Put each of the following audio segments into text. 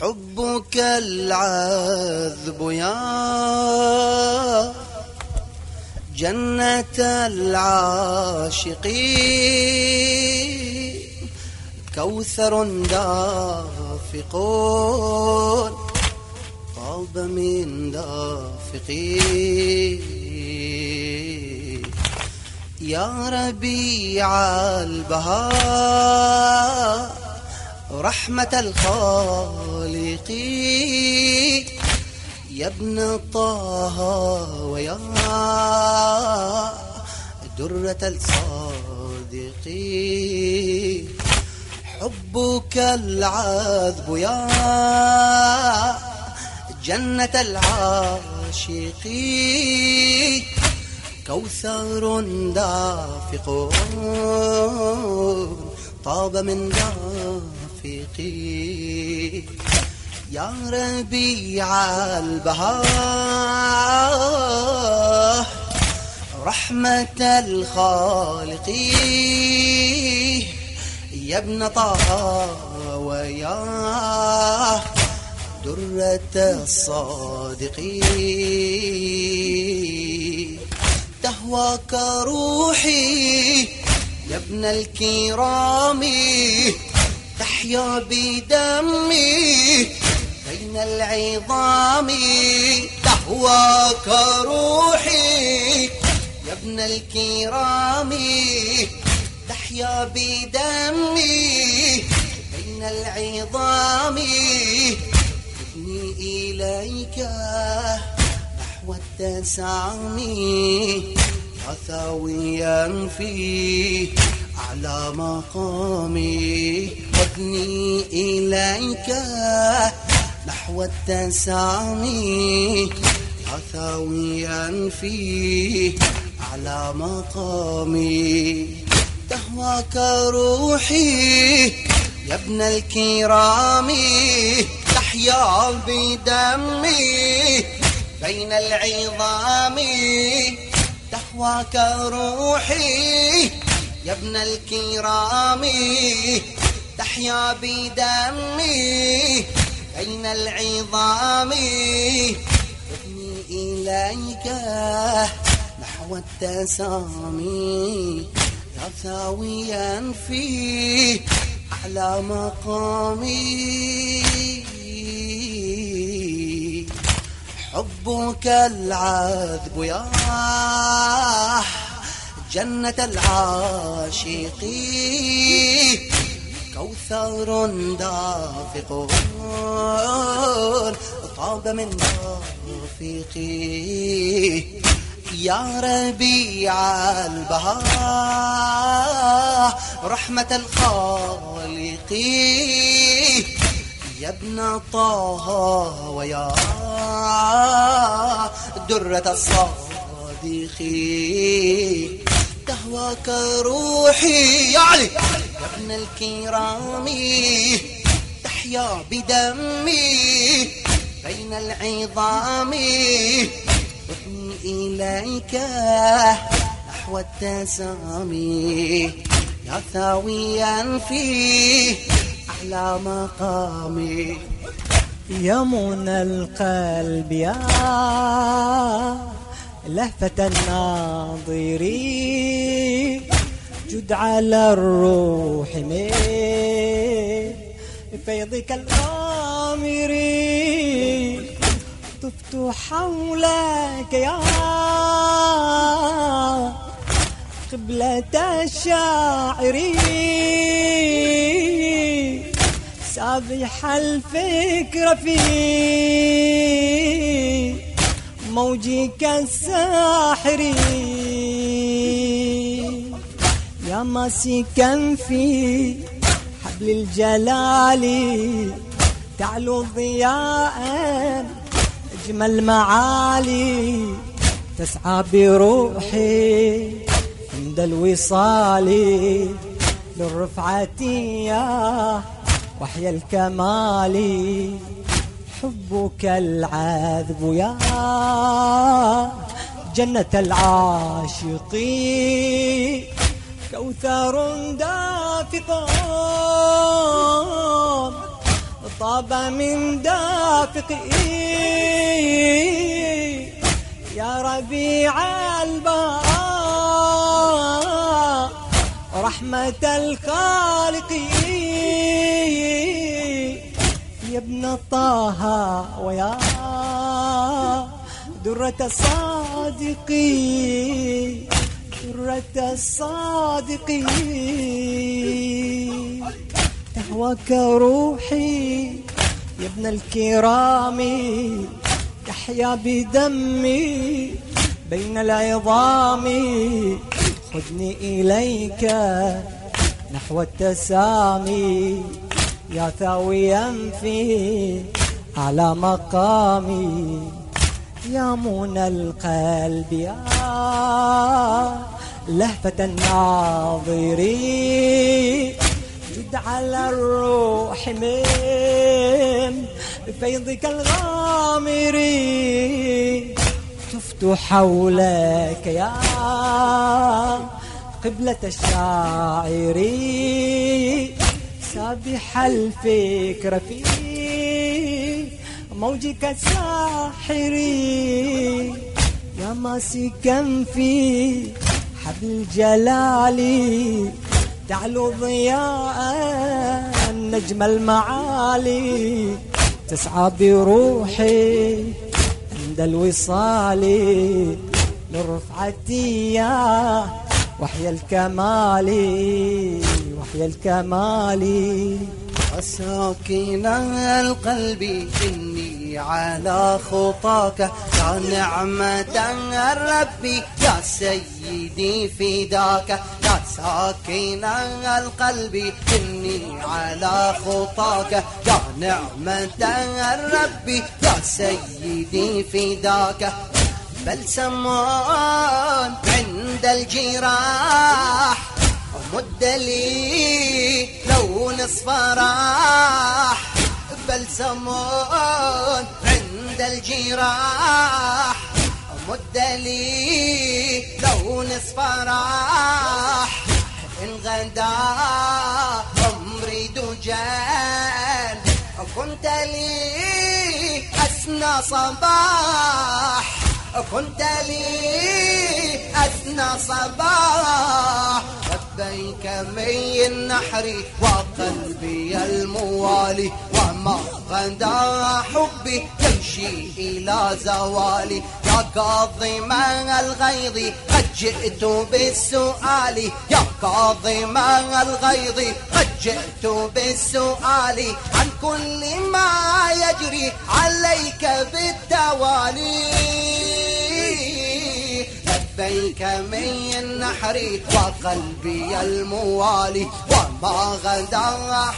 حبك العذب يا جنة العاشقين. كوثر دافق طاب من دافقين. يا ربيع البهار رحمة الخالق يا ابن طه ويا درة الصادق حبك العذب يا جنة العاشق كوثر دافق طاب من دافقي يا ربيع البهار رحمة الخالق. يا ابن طه ويا درة الصادقين تهواك روحي يا ابن الكرام. تحيا بدمي بين العظام. تهواك روحي يا ابن الكرام. تحيا بدمي بين العظام. ابني إليك نحو التسامي ثاويا في أعلى مقامي. وابني إليك نحو التسامي ثاويا في أعلى مقامي. تهواك روحي يا ابن الكرام تحيا بدمي بين العظام. تهواك روحي يا ابن الكرام تحيا بدمي بين العظام؟ ابني إليك نحو التسامي يا ثاويا في أعلى مقامي. حبك العذب يا جنة العاشقين. كوثر دافق. طاب من دافقي يا ربيع البهار رحمة الخالق. يا ابن طه ويا درة الصادق. تهواك روحي يا علي! ابن الكرام تحيا بدمي بين العظام. ابني إليك نحو التسامي. يا ثاويا في أحلى مقامي. يا منى القلب يا لهفة الناظرين. جد على الروح من فيضك الغامرين طفت حولك يا قبلة الشاعرين سابح الفكر في موجي كالساحر يا ماسكا في حبل الجلال. تعلو ضياء أجمل معالي تسعى بروحي عند الوصال. للرفعة يا وحي الكمال. حبك العذب يا جنة العاشقين. كوثر دافق طاب من دافقي يا ربيع البراء رحمة الخالق يا ابن طه ويا درة الصادق درة الصادق. تهواك روحي يا ابن الكرام. تحيا بدمي بين العظام. خذني إليك نحو التسامي. يا ثاويا في على مقامي. يا منى القلب يا لهفة الناظرين جد على الروح من فيضك الغامرين تفت حولك يا قبلة الشاعرين سابح الفكر في موجك الساحرين يا ماسكا في حبل الجلال تعلو ضياء النجم المعالي. تسعى بروحي عند الوصال للرفعة يا وحي الكمال وحي الكمال. وساكن القلب إني على خطاك. يا نعمة الرب يا سيدي فداك. يا ساكن القلب إني على خطاك. يا نعمة الرب يا سيدي فداك. بلسمان عند الجراح مد لي لون اصفراح. بلسمون عند الجراح. مد لي لون اصفراح. إن غدا عمري دجال. كنت لي أسنى صباح. كنت لي أثنى صباح. لبيك من النحر وقلبي الموالي. غدا حبي يمشي إلى زوالي. يا كاظم الغيظ قد جئت بالسؤال. يا كاظم الغيظ قد جئت بالسؤال. عن كل ما يجري عليك بالتوالي. لبيك من النحر وقلبي الموالي وما غدا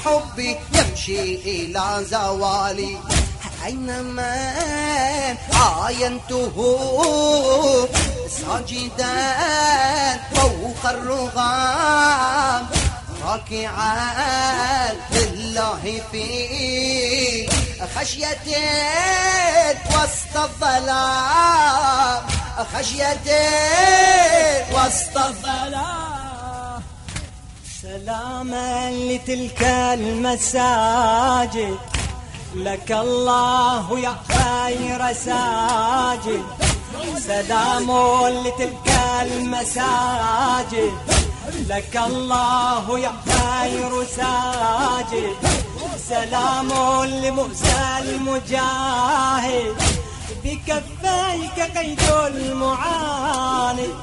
حبي يمشي إلى زوالي. أينما عاينته ساجدا فوق الرغام راكعا لله في خشية وسط الظلام. خشية وسط الظلام سلاما لتلك المساجد. لك الله يا خير ساجد. سلام لتلك المساجد. لك الله يا خير ساجد. سلام لموسى المجاهد. بكفيك قيد المعاند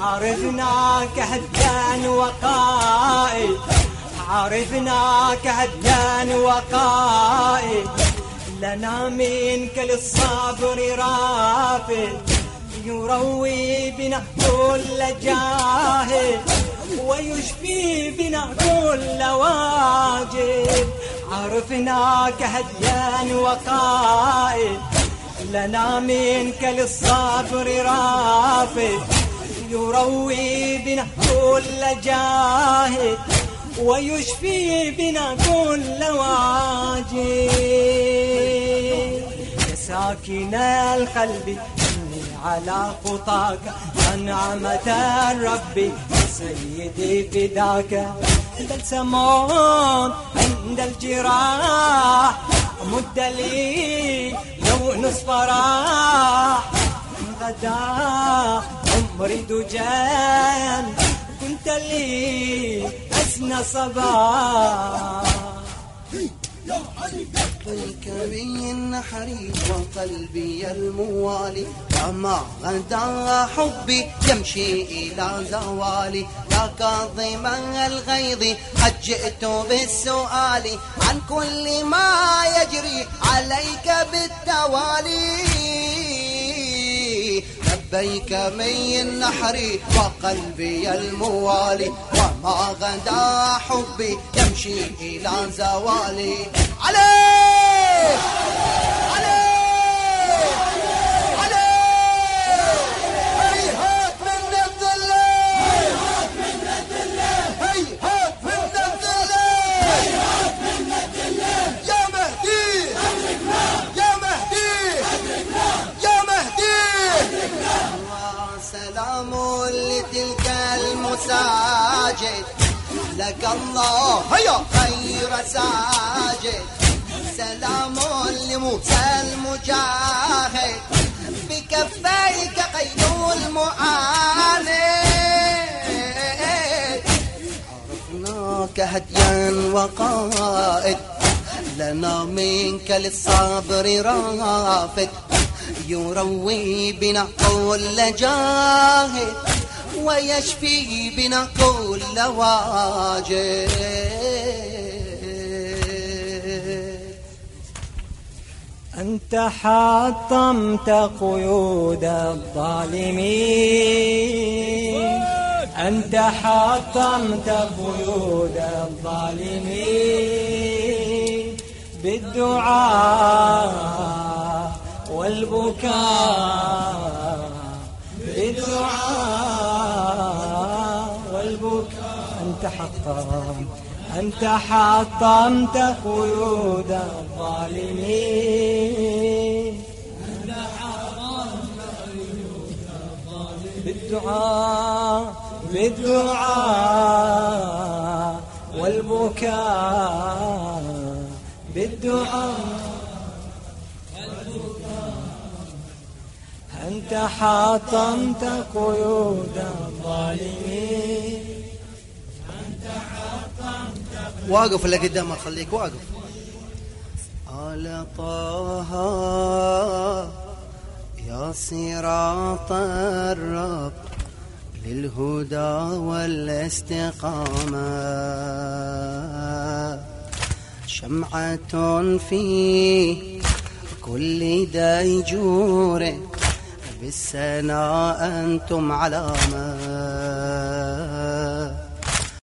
عرفناك هدان وقائد عرفناك هدان وقائد لنا منك للصبر رافد يروي بنا كل جاهد ويشفي بنا كل واجب. عرفناك هديان وقائد لنا منك للصبر رافد يروي بنا كل جاهد ويشفي بنا كل واجب يا ساكن القلب على خطاك يا نعمة الرب يا سيدي فداك. بلسمون عند الجراح مد لي يونس فرح غدا عمري دجان كنت لي أسنى صباح. الكري النحري وقلبي الموالي وما غدا حبي يمشي إلى زوالي. يا كاظم الغيظ قد جئت بالسؤال. عن كل ما يجري عليك بالتوالي. لبيك من النحر وقلبي الموالي وما غدا حبي يمشي إلى زوالي. عليه المساجد لك الله هيا خير ساجد سلام لموسى المجاهد. بكفيك قيد المعاند عرفناك هديا وقائد. لنا منك للصبر رافد. يروي بنا كل جاهد. ويشفي بنا كل واجد. أنت حطمت قيود الظالمين. أنت حطمت قيود الظالمين. بالدعاء والبكاء. بالدعاء والبكاء أنت حطمت أنت حطمت قيود الظالمين. بالدعاء بالدعاء والبكاء بالدعاء. أنت حطمت قيود الظالمين. واقف اللي قدامك؟ خليك واقف. على طه يا صراط الرب للهدى والاستقامة. شمعة في كل ديجور بالسنا أنتم علامة